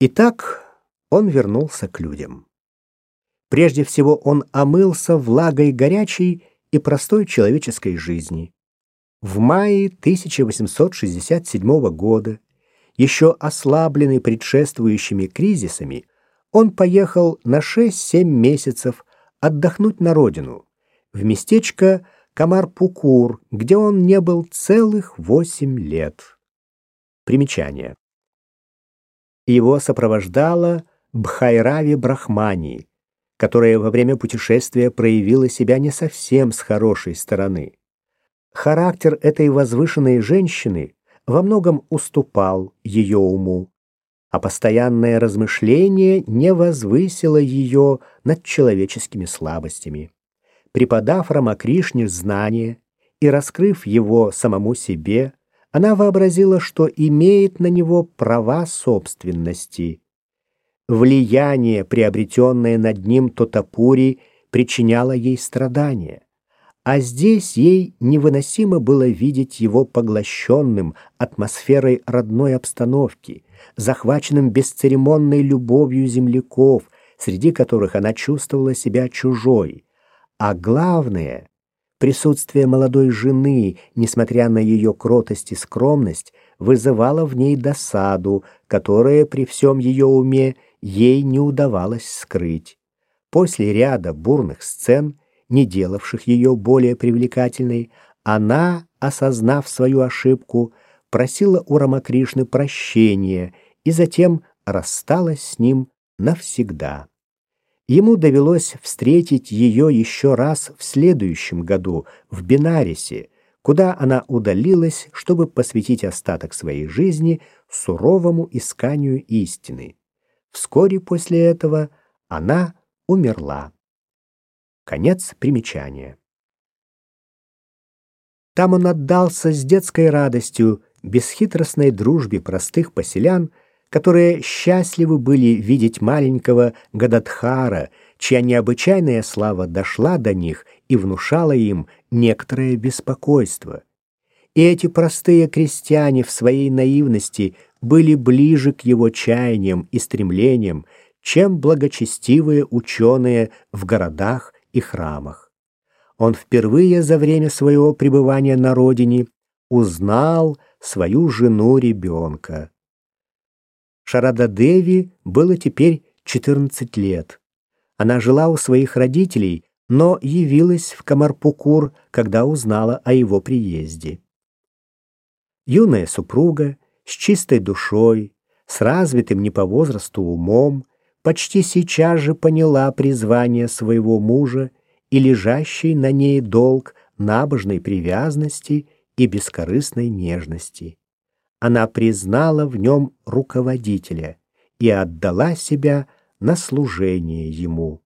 Итак, он вернулся к людям. Прежде всего он омылся влагой горячей и простой человеческой жизни. В мае 1867 года, еще ослабленный предшествующими кризисами, он поехал на 6-7 месяцев отдохнуть на родину, в местечко Камар-Пукур, где он не был целых 8 лет. Примечание. Его сопровождала Бхайрави Брахмани, которая во время путешествия проявила себя не совсем с хорошей стороны. Характер этой возвышенной женщины во многом уступал ее уму, а постоянное размышление не возвысило ее над человеческими слабостями. Преподав Рамакришне знание и раскрыв его самому себе, она вообразила, что имеет на него права собственности – Влияние, приобретенное над ним Тотапури, причиняло ей страдания. А здесь ей невыносимо было видеть его поглощенным атмосферой родной обстановки, захваченным бесцеремонной любовью земляков, среди которых она чувствовала себя чужой. А главное, присутствие молодой жены, несмотря на ее кротость и скромность, вызывало в ней досаду, которая при всем ее уме ей не удавалось скрыть. После ряда бурных сцен, не делавших ее более привлекательной, она, осознав свою ошибку, просила у Рамакришны прощения и затем рассталась с ним навсегда. Ему довелось встретить ее еще раз в следующем году в Бенарисе, куда она удалилась, чтобы посвятить остаток своей жизни суровому исканию истины. Вскоре после этого она умерла. Конец примечания. Там он отдался с детской радостью бесхитростной дружбе простых поселян, которые счастливы были видеть маленького Гададхара, чья необычайная слава дошла до них и внушала им некоторое беспокойство. И эти простые крестьяне в своей наивности были ближе к его чаяниям и стремлениям, чем благочестивые ученые в городах и храмах. Он впервые за время своего пребывания на родине узнал свою жену-ребенка. Шарада Деви было теперь 14 лет. Она жила у своих родителей, но явилась в Камарпукур, когда узнала о его приезде. Юная супруга с чистой душой, с развитым не по возрасту умом, почти сейчас же поняла призвание своего мужа и лежащий на ней долг набожной привязанности и бескорыстной нежности. Она признала в нем руководителя и отдала себя на служение ему.